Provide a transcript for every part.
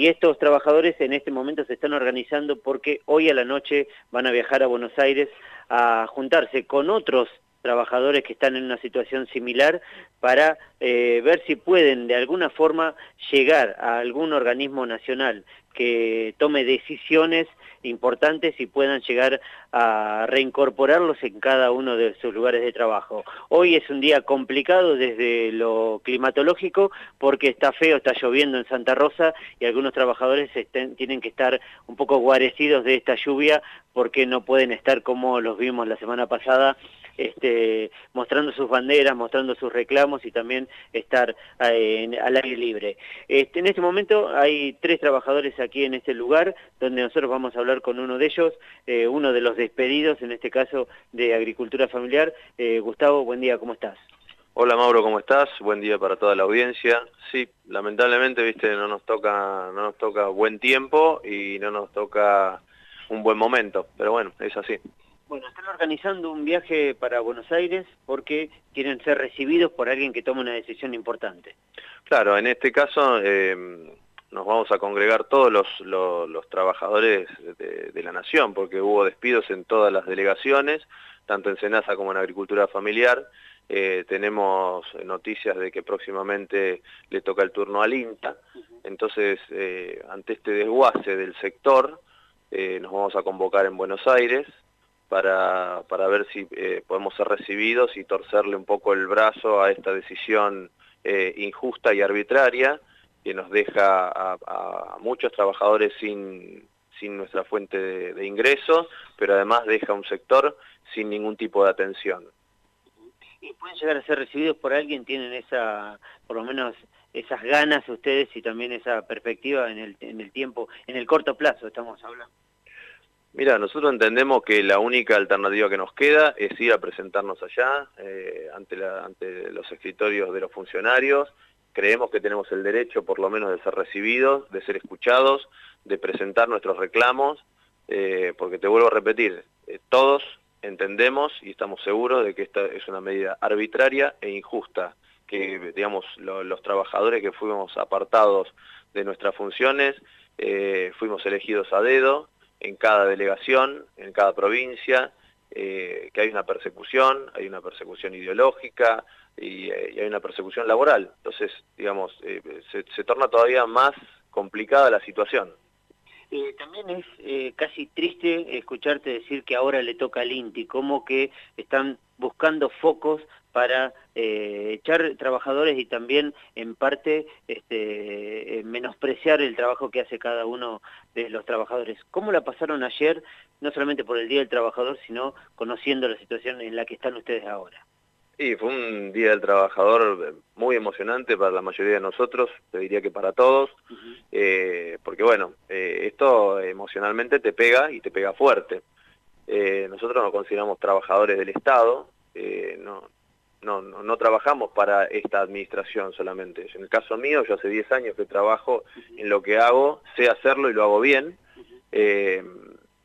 y estos trabajadores en este momento se están organizando porque hoy a la noche van a viajar a Buenos Aires a juntarse con otros trabajadores que están en una situación similar para eh, ver si pueden de alguna forma llegar a algún organismo nacional que tome decisiones importantes y puedan llegar a reincorporarlos en cada uno de sus lugares de trabajo. Hoy es un día complicado desde lo climatológico porque está feo, está lloviendo en Santa Rosa y algunos trabajadores tienen que estar un poco guarecidos de esta lluvia porque no pueden estar como los vimos la semana pasada este, mostrando sus banderas, mostrando sus reclamos y también estar eh, al aire libre. Este, en este momento hay tres trabajadores aquí en este lugar donde nosotros vamos a hablar con uno de ellos, eh, uno de los despedidos, en este caso de Agricultura Familiar. Eh, Gustavo, buen día, ¿cómo estás? Hola Mauro, ¿cómo estás? Buen día para toda la audiencia. Sí, lamentablemente, viste, no nos toca, no nos toca buen tiempo y no nos toca un buen momento, pero bueno, es así. Bueno, están organizando un viaje para Buenos Aires porque quieren ser recibidos por alguien que tome una decisión importante. Claro, en este caso eh, nos vamos a congregar todos los, trabajadores de, la nación, porque hubo despidos en todas las delegaciones, tanto en Senasa como en Agricultura Familiar. Eh, tenemos noticias de que próximamente le toca el turno al INTA, entonces eh, ante este desguace del sector nos vamos a convocar en Buenos Aires, para, para ver si eh, podemos ser recibidos y torcerle un poco el brazo a esta decisión eh, injusta y arbitraria que nos deja a, muchos trabajadores sin, sin nuestra fuente de, de ingreso, pero además deja un sector sin ningún tipo de atención. ¿Y pueden llegar a ser recibidos por alguien? ¿Tienen esa, por lo menos, esas ganas ustedes y también esa perspectiva en el, en el tiempo, en el corto plazo estamos hablando? Mira, nosotros entendemos que la única alternativa que nos queda es ir a presentarnos allá, eh, ante, los escritorios de los funcionarios. Creemos que tenemos el derecho, por lo menos, de ser recibidos, de ser escuchados, de presentar nuestros reclamos, eh, porque te vuelvo a repetir, eh, todos entendemos y estamos seguros de que esta es una medida arbitraria e injusta, que, digamos, los trabajadores que fuimos apartados de nuestras funciones, fuimos elegidos a dedo, en cada delegación, en cada provincia, eh, que hay una persecución, hay una persecución ideológica y, eh, hay una persecución laboral. Entonces, digamos, eh, se, torna todavía más complicada la situación. también es casi triste escucharte decir que ahora le toca al INTI, como que están buscando focos para eh, echar trabajadores y también en parte este, eh, menospreciar el trabajo que hace cada uno de los trabajadores. ¿Cómo la pasaron ayer, no solamente por el Día del Trabajador, sino conociendo la situación en la que están ustedes ahora? Sí, fue un Día del Trabajador muy emocionante para la mayoría de nosotros, te diría que para todos, eh, porque bueno, esto emocionalmente te pega y te pega fuerte. nosotros nos consideramos trabajadores del Estado, no, no, no, trabajamos para esta administración solamente. En el caso mío, yo hace 10 años que trabajo en lo que hago, sé hacerlo y lo hago bien, eh,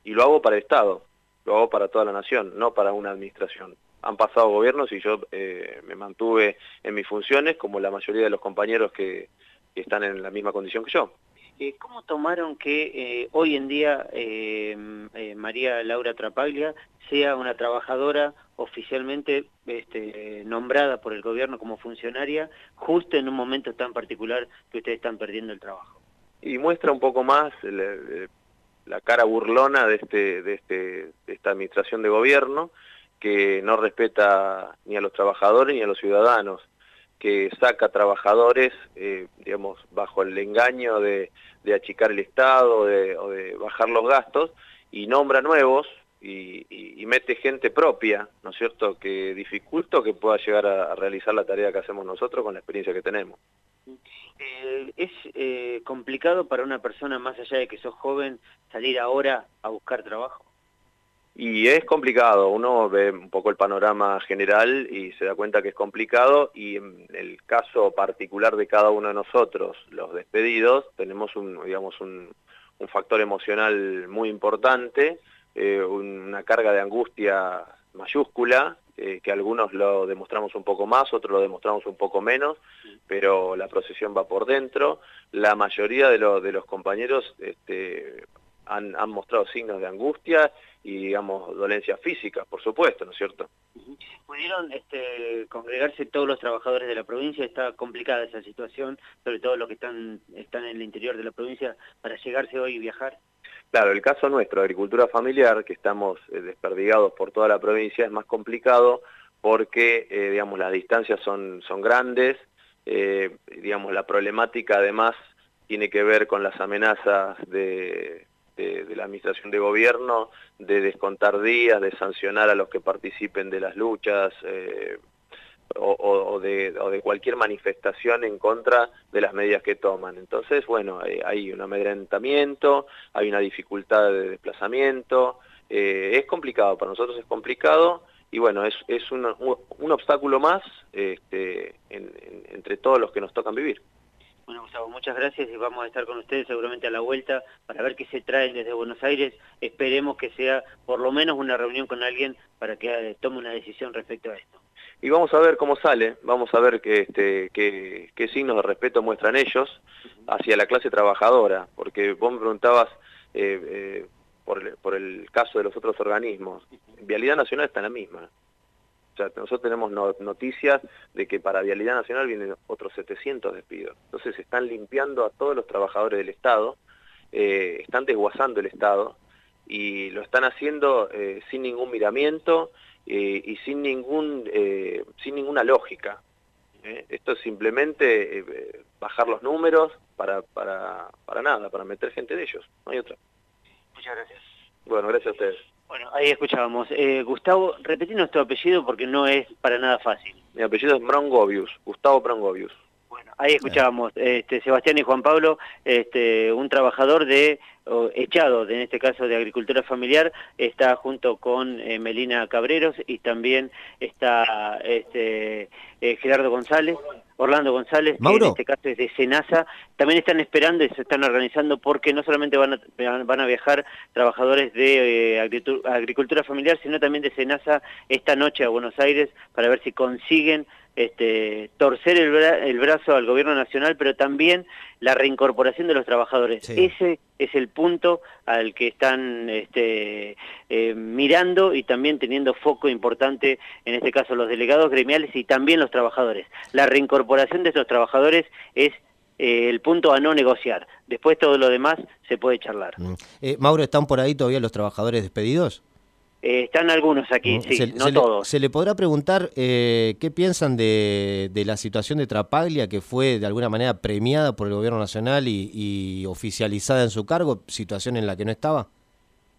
y lo hago para el Estado, lo hago para toda la nación, no para una administración. Han pasado gobiernos y yo eh, me mantuve en mis funciones como la mayoría de los compañeros que, están en la misma condición que yo. Eh, ¿Cómo tomaron que hoy en día María Laura Trapaglia sea una trabajadora oficialmente este, nombrada por el gobierno como funcionaria justo en un momento tan particular que ustedes están perdiendo el trabajo. Y muestra un poco más la, cara burlona de, este, de, este, de esta administración de gobierno que no respeta ni a los trabajadores ni a los ciudadanos, que saca trabajadores, eh, digamos, bajo el engaño de, achicar el Estado o de bajar los gastos, y nombra nuevos, y, mete gente propia, ¿no es cierto?, que dificulta que pueda llegar a, realizar la tarea que hacemos nosotros con la experiencia que tenemos. Eh, ¿Es eh, complicado para una persona, más allá de que sos joven, salir ahora a buscar trabajo? Y es complicado, uno ve un poco el panorama general y se da cuenta que es complicado y en el caso particular de cada uno de nosotros, los despedidos, tenemos un, digamos, un factor emocional muy importante, eh, una carga de angustia mayúscula eh, que algunos lo demostramos un poco más, otros lo demostramos un poco menos, pero la procesión va por dentro. La mayoría de, los compañeros este, han, han, mostrado signos de angustia y, digamos, dolencias físicas, por supuesto, ¿no es cierto? ¿Pudieron este, congregarse todos los trabajadores de la provincia? Está complicada esa situación, sobre todo los que están, están en el interior de la provincia, para llegarse hoy y viajar. Claro, el caso nuestro, agricultura familiar, que estamos eh, desperdigados por toda la provincia, es más complicado porque, eh, digamos, las distancias son, son grandes, eh, digamos, la problemática además tiene que ver con las amenazas de, la administración de gobierno, de descontar días, de sancionar a los que participen de las luchas, o, de, cualquier manifestación en contra de las medidas que toman. Entonces, bueno, hay un amedrentamiento, hay una dificultad de desplazamiento, eh, es complicado, para nosotros es complicado y bueno, es, es un, obstáculo más este, entre todos los que nos tocan vivir. Bueno, Gustavo, muchas gracias y vamos a estar con ustedes seguramente a la vuelta para ver qué se traen desde Buenos Aires. Esperemos que sea por lo menos una reunión con alguien para que eh, tome una decisión respecto a esto y vamos a ver cómo sale, vamos a ver qué, este, signos de respeto muestran ellos hacia la clase trabajadora, porque vos me preguntabas eh, eh, por, el, caso de los otros organismos, Vialidad Nacional está en la misma. O sea, nosotros tenemos noticias de que para Vialidad Nacional vienen otros 700 despidos. Entonces están limpiando a todos los trabajadores del Estado, eh, están desguazando el Estado y lo están haciendo sin ningún miramiento eh, y sin, ningún, eh, sin ninguna lógica. ¿eh? Esto es simplemente bajar los números para, para, para nada, para meter gente de ellos, no hay otra. Muchas gracias. Bueno, gracias a ustedes. Bueno, ahí escuchábamos. Gustavo, repetí nuestro apellido porque no es para nada fácil. Mi apellido es Brongovius, Gustavo Brongovius. Bueno, ahí escuchábamos, este, Sebastián y Juan Pablo, este, un trabajador de echado, en este caso de agricultura familiar, está junto con eh, Melina Cabreros y también está este, eh, Gerardo González, Orlando González, en este caso es de Senasa, también están esperando y se están organizando porque no solamente van a, van a viajar trabajadores de eh, agricultura familiar, sino también de Senasa esta noche a Buenos Aires para ver si consiguen este, torcer el, brazo al gobierno nacional, pero también la reincorporación de los trabajadores. Ese es el punto al que están este, eh, mirando y también teniendo foco importante, en este caso los delegados gremiales y también los trabajadores. La reincorporación de estos trabajadores es eh, el punto a no negociar. Después todo lo demás se puede charlar. Mm. Eh, Mauro, ¿están por ahí todavía los trabajadores despedidos? Eh, están algunos aquí, sí, no todos. ¿Se le podrá preguntar eh, qué piensan de, la situación de Trapaglia, que fue de alguna manera premiada por el gobierno nacional y oficializada en su cargo, situación en la que no estaba?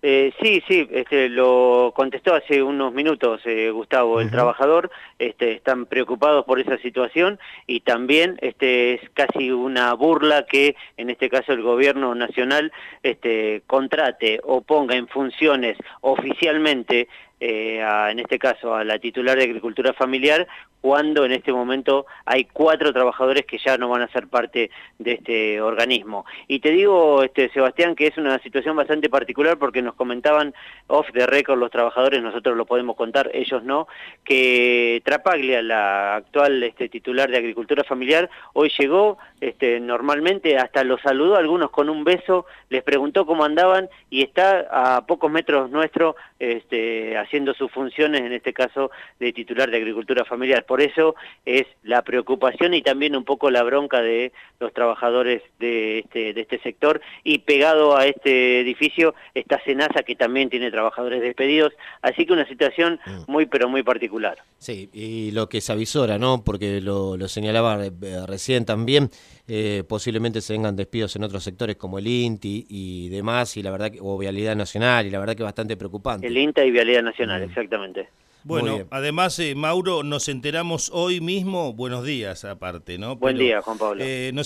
Eh, sí, sí, este, lo contestó hace unos minutos eh, Gustavo, el trabajador, este, están preocupados por esa situación y también este, es casi una burla que en este caso el gobierno nacional este, contrate o ponga en funciones oficialmente eh, en este caso a la titular de Agricultura Familiar, cuando en este momento hay cuatro trabajadores que ya no van a ser parte de este organismo. Y te digo, este, Sebastián, que es una situación bastante particular porque nos comentaban off the record los trabajadores, nosotros lo podemos contar, ellos no, que Trapaglia, la actual este, titular de Agricultura Familiar, hoy llegó este, normalmente, hasta los saludó algunos con un beso, les preguntó cómo andaban y está a pocos metros nuestro este, haciendo sus funciones, en este caso de titular de Agricultura Familiar. Por eso es la preocupación y también un poco la bronca de los trabajadores de este, de este sector y pegado a este edificio está Senasa que también tiene trabajadores despedidos, así que una situación mm. muy pero muy particular. Sí, y lo que se avisora, ¿no? Porque lo, señalaba eh, recién también, eh, posiblemente se vengan despidos en otros sectores como el INTI y demás, y la verdad que, o Vialidad Nacional, y la verdad que bastante preocupante. El INTA y Vialidad Nacional, mm. exactamente. Bueno, además, eh, Mauro, nos enteramos hoy mismo, buenos días aparte, ¿no? Buen día, Juan Pablo.